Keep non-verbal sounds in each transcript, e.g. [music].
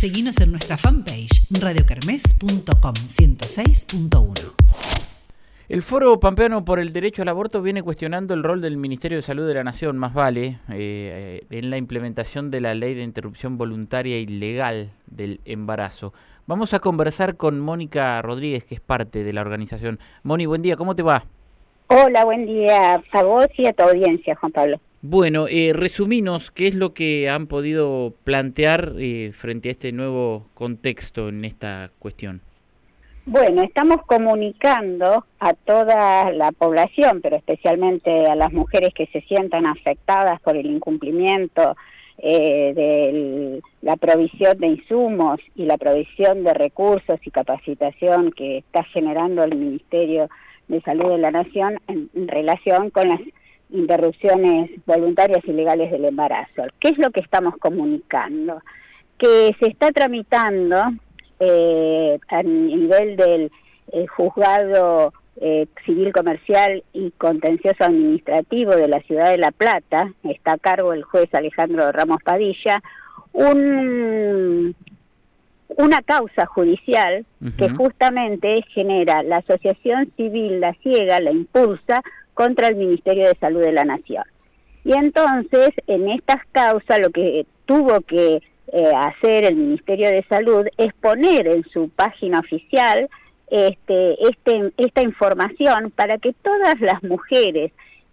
Seguinos en nuestra fanpage radiocarmes.com 106.1. El Foro Pampeano por el Derecho al Aborto viene cuestionando el rol del Ministerio de Salud de la Nación, más vale, eh, en la implementación de la ley de interrupción voluntaria y legal del embarazo. Vamos a conversar con Mónica Rodríguez, que es parte de la organización. Moni, buen día, ¿cómo te va? Hola, buen día a vos y a tu audiencia, Juan Pablo. Bueno, eh, resuminos qué es lo que han podido plantear eh, frente a este nuevo contexto en esta cuestión. Bueno, estamos comunicando a toda la población, pero especialmente a las mujeres que se sientan afectadas por el incumplimiento eh, de la provisión de insumos y la provisión de recursos y capacitación que está generando el Ministerio de Salud de la Nación en relación con las interrupciones voluntarias y legales del embarazo. ¿Qué es lo que estamos comunicando? Que se está tramitando eh, a nivel del eh, juzgado eh, civil comercial y contencioso administrativo de la ciudad de La Plata, está a cargo el juez Alejandro Ramos Padilla, un, una causa judicial que justamente genera la asociación civil La Ciega, la impulsa contra el Ministerio de Salud de la Nación. Y entonces, en estas causas, lo que tuvo que eh, hacer el Ministerio de Salud es poner en su página oficial este, este, esta información para que todas las mujeres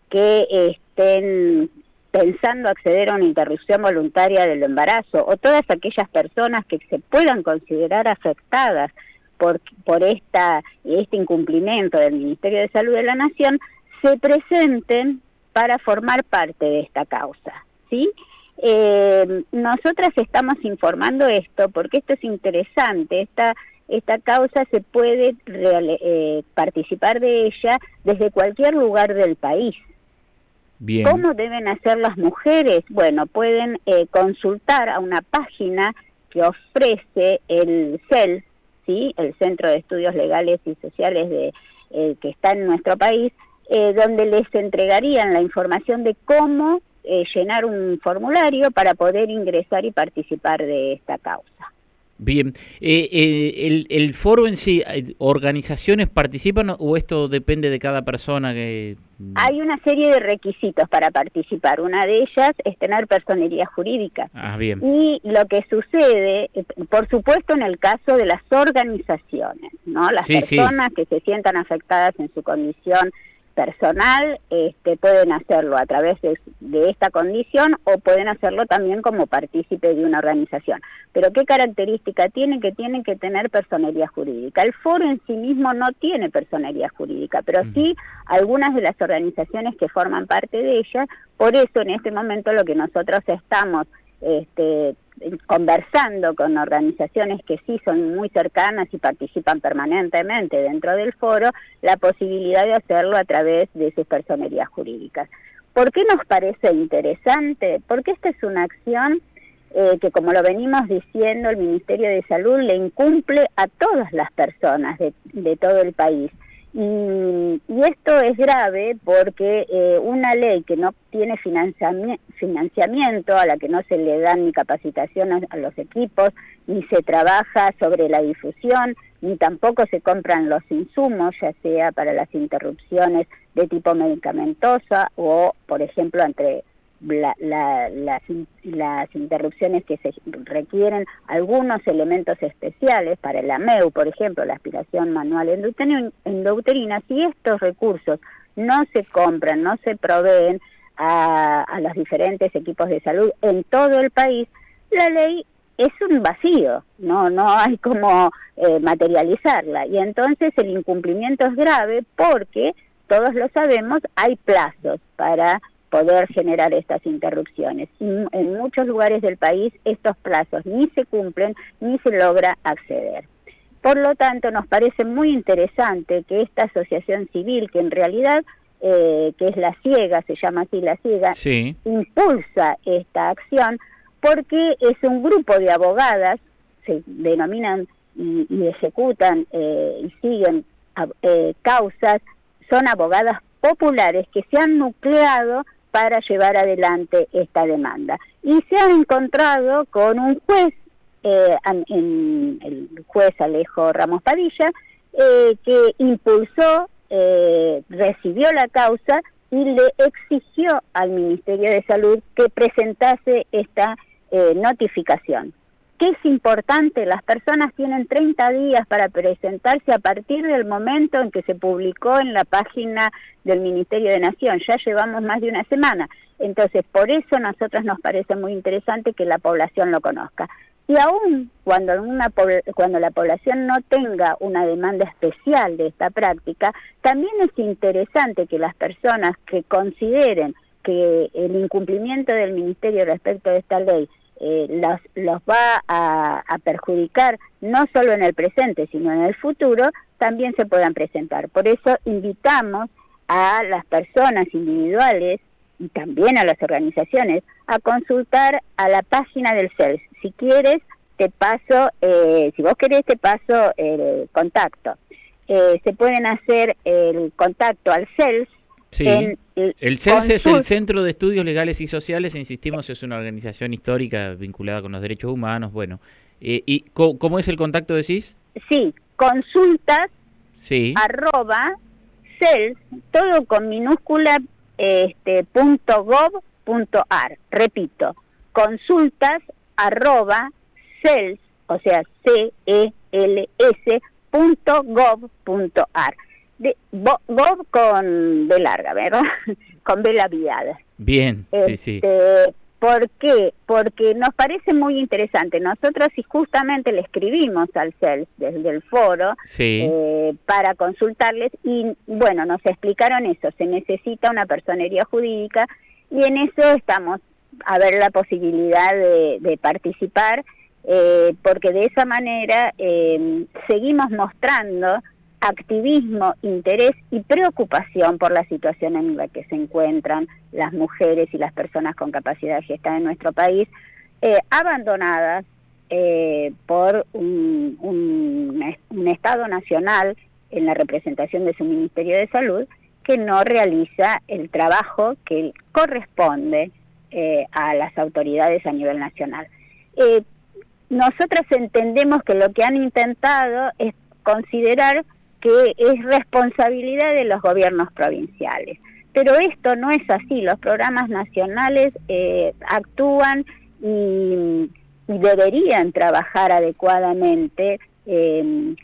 que estén pensando acceder a una interrupción voluntaria del embarazo o todas aquellas personas que se puedan considerar afectadas por, por esta, este incumplimiento del Ministerio de Salud de la Nación se presenten para formar parte de esta causa, ¿sí? Eh, nosotras estamos informando esto porque esto es interesante, esta, esta causa se puede eh, participar de ella desde cualquier lugar del país. Bien. ¿Cómo deben hacer las mujeres? Bueno, pueden eh, consultar a una página que ofrece el CEL, ¿sí? el Centro de Estudios Legales y Sociales de, que está en nuestro país, eh, donde les entregarían la información de cómo eh, llenar un formulario para poder ingresar y participar de esta causa. Bien, eh, el, el, foro en sí, ¿organizaciones participan o esto depende de cada persona? que Hay una serie de requisitos para participar. Una de ellas es tener personería jurídica. Ah, bien. Y lo que sucede, por supuesto, en el caso de las organizaciones, ¿no? Las personas que se sientan afectadas en su condición personal este, pueden hacerlo a través de, esta condición o pueden hacerlo también como partícipe de una organización. Pero ¿qué característica tiene? Que tienen que tener personería jurídica. El foro en sí mismo no tiene personería jurídica, pero sí algunas de las organizaciones que forman parte de ella. Por eso en este momento lo que nosotros estamos este, conversando con organizaciones que sí son muy cercanas y participan permanentemente dentro del foro, la posibilidad de hacerlo a través de sus personerías jurídicas. ¿Por qué nos parece interesante? Porque esta es una acción eh, que, como lo venimos diciendo, el Ministerio de Salud le incumple a todas las personas de todo el país. Y, esto es grave porque eh, una ley que no tiene financiamiento, a la que no se le dan ni capacitación a, los equipos, ni se trabaja sobre la difusión, ni tampoco se compran los insumos, ya sea para las interrupciones de tipo medicamentosa o, por ejemplo, entre la, las, las interrupciones que se requieren algunos elementos especiales para el AMEU, por ejemplo, la aspiración manual endouterina, si estos recursos no se compran, no se proveen a, a los diferentes equipos de salud en todo el país, la ley es un vacío, no no hay como eh, materializarla. Y entonces el incumplimiento es grave porque todos lo sabemos, hay plazos para poder generar estas interrupciones. Y en muchos lugares del país estos plazos ni se cumplen ni se logra acceder. Por lo tanto, nos parece muy interesante que esta asociación civil, que en realidad eh, que es la ciega, se llama así la ciega, impulsa esta acción porque es un grupo de abogadas, se denominan y, ejecutan eh, y siguen eh, causas, son abogadas populares que se han nucleado para llevar adelante esta demanda. Y se ha encontrado con un juez eh, el juez Alejo Ramos Padilla, eh, que impulsó, eh, recibió la causa y le exigió al Ministerio de Salud que presentase esta notificación. ¿Qué es importante? Las personas tienen 30 días para presentarse a partir del momento en que se publicó en la página del Ministerio de Nación. Ya llevamos más de una semana. Entonces, por eso a nosotros nos parece muy interesante que la población lo conozca. Y aún cuando, una, cuando la población no tenga una demanda especial de esta práctica, también es interesante que las personas que consideren que el incumplimiento del Ministerio respecto de esta ley eh, los, los va a, perjudicar no solo en el presente, sino en el futuro, también se puedan presentar. Por eso invitamos a las personas individuales y también a las organizaciones a consultar a la página del CELS. Si quieres, te paso, eh, si vos querés, te paso el contacto. Eh, se pueden hacer el contacto al CELS Sí. el CELS es el Centro de Estudios Legales y Sociales, insistimos, es una organización histórica vinculada con los derechos humanos. Bueno, eh, ¿y cómo es el contacto, decís? Sí, consultas, sí. arroba, CELS, todo con minúscula, este, punto gov, punto ar. Repito, consultas, arroba, CELS, o sea, C-E-L-S, punto gov, punto ar de, Bob con B larga, ¿verdad? [laughs] con B labiada. Bien, sí, sí. Este, ¿Por qué? Porque nos parece muy interesante. Nosotros y justamente le escribimos al CELS desde el foro eh, para consultarles y bueno, nos explicaron eso, se necesita una personería jurídica y en eso estamos a ver la posibilidad de, participar eh, porque de esa manera eh, seguimos mostrando activismo, interés y preocupación por la situación en la que se encuentran las mujeres y las personas con capacidad de gestar en nuestro país, eh, abandonadas eh, por un, Estado nacional en la representación de su Ministerio de Salud que no realiza el trabajo que corresponde eh, a las autoridades a nivel nacional. nosotras entendemos que lo que han intentado es considerar que es responsabilidad de los gobiernos provinciales. Pero esto no es así, los programas nacionales eh, actúan y, deberían trabajar adecuadamente em,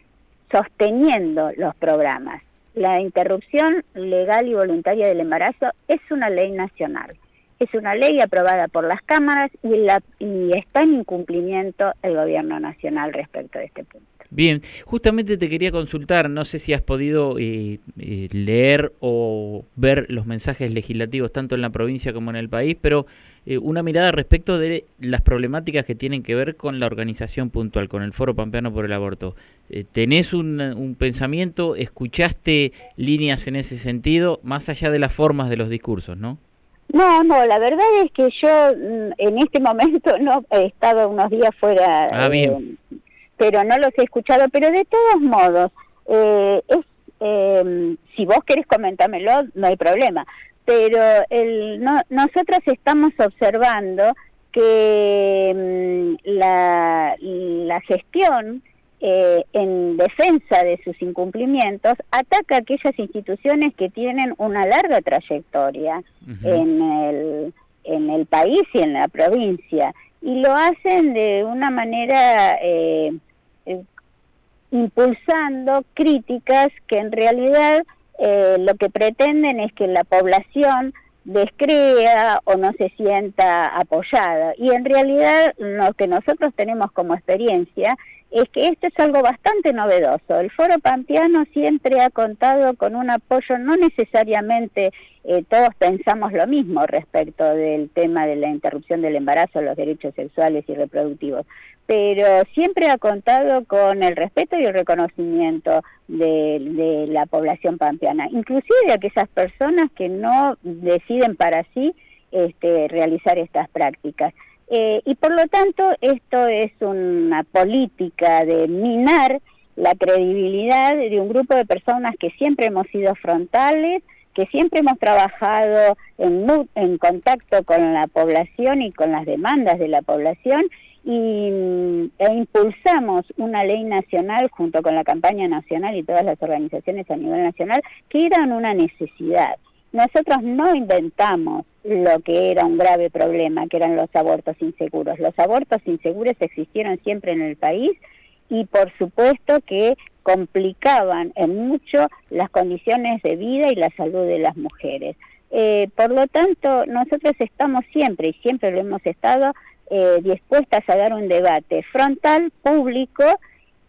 sosteniendo los programas. La interrupción legal y voluntaria del embarazo es una ley nacional, es una ley aprobada por las cámaras y, la, y está en incumplimiento el gobierno nacional respecto de este punto. Bien, justamente te quería consultar, no sé si has podido eh, eh, leer o ver los mensajes legislativos tanto en la provincia como en el país, pero eh, una mirada respecto de las problemáticas que tienen que ver con la organización puntual, con el Foro Pampeano por el Aborto. ¿Tenés un, un pensamiento, escuchaste líneas en ese sentido, más allá de las formas de los discursos, no? No, no, la verdad es que yo mm, en este momento no he estado unos días fuera ah, bien pero no los he escuchado, pero de todos modos, eh, es, eh, si vos querés comentármelo, no hay problema, pero el, no, nosotras estamos observando que mm, la, la gestión eh, en defensa de sus incumplimientos ataca a aquellas instituciones que tienen una larga trayectoria en, el, en el país y en la provincia y lo hacen de una manera eh, impulsando críticas que en realidad eh, lo que pretenden es que la población descrea o no se sienta apoyada. Y en realidad lo que nosotros tenemos como experiencia es que esto es algo bastante novedoso. El Foro Pampeano siempre ha contado con un apoyo, no necesariamente eh, todos pensamos lo mismo respecto del tema de la interrupción del embarazo, los derechos sexuales y reproductivos, pero siempre ha contado con el respeto y el reconocimiento de, la población pampeana, inclusive de aquellas personas que no deciden para sí este, realizar estas prácticas. Eh, y por lo tanto, esto es una política de minar la credibilidad de un grupo de personas que siempre hemos sido frontales, que siempre hemos trabajado en, en contacto con la población y con las demandas de la población y, e impulsamos una ley nacional junto con la campaña nacional y todas las organizaciones a nivel nacional que eran una necesidad. Nosotros no inventamos lo que era un grave problema, que eran los abortos inseguros. Los abortos inseguros existieron siempre en el país y por supuesto que complicaban en mucho las condiciones de vida y la salud de las mujeres. Eh, por lo tanto, nosotros estamos siempre, y siempre lo hemos estado, eh, dispuestas a dar un debate frontal, público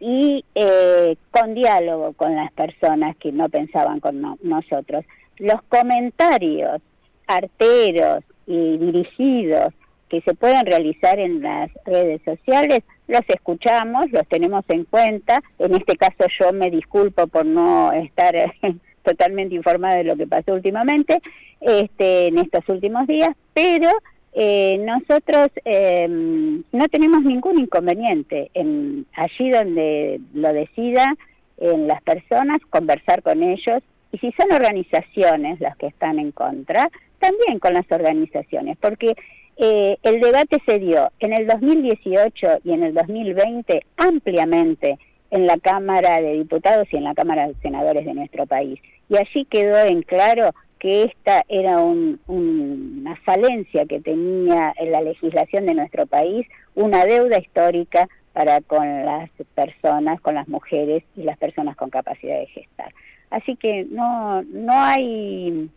y eh, con diálogo con las personas que no pensaban con nosotros. Los comentarios arteros y dirigidos que se pueden realizar en las redes sociales, los escuchamos, los tenemos en cuenta. En este caso yo me disculpo por no estar [laughs] totalmente informada de lo que pasó últimamente este, en estos últimos días, pero eh, nosotros em, no tenemos ningún inconveniente en allí donde lo decida en las personas conversar con ellos y si son organizaciones las que están en contra también con las organizaciones porque eh, el debate se dio en el 2018 y en el 2020 ampliamente en la Cámara de Diputados y en la Cámara de Senadores de nuestro país. Y allí quedó en claro que esta era una falencia que tenía en la legislación de nuestro país, una deuda histórica para con las personas, con las mujeres y las personas con capacidad de gestar. Así que no, no hay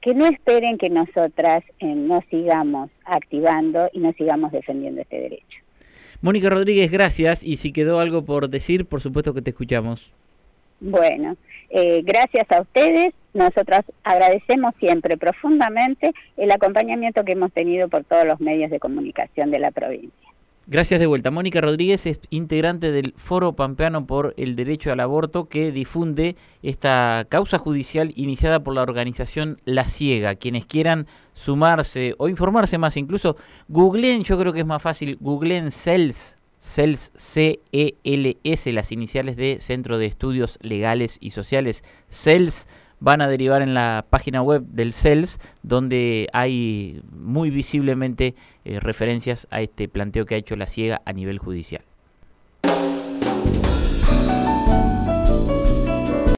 que no esperen que nosotras eh, no sigamos activando y no sigamos defendiendo este derecho. Mónica Rodríguez, gracias. Y si quedó algo por decir, por supuesto que te escuchamos. Bueno, eh, gracias a ustedes. Nosotras agradecemos siempre profundamente el acompañamiento que hemos tenido por todos los medios de comunicación de la provincia. Gracias de vuelta. Mónica Rodríguez es integrante del Foro Pampeano por el Derecho al Aborto que difunde esta causa judicial iniciada por la organización La Ciega. Quienes quieran sumarse o informarse más, incluso googleen, yo creo que es más fácil, googleen CELS, CELS, C-E-L-S, las iniciales de Centro de Estudios Legales y Sociales, CELS van a derivar en la página web del CELS, donde hay muy visiblemente eh, referencias a este planteo que ha hecho la ciega a nivel judicial.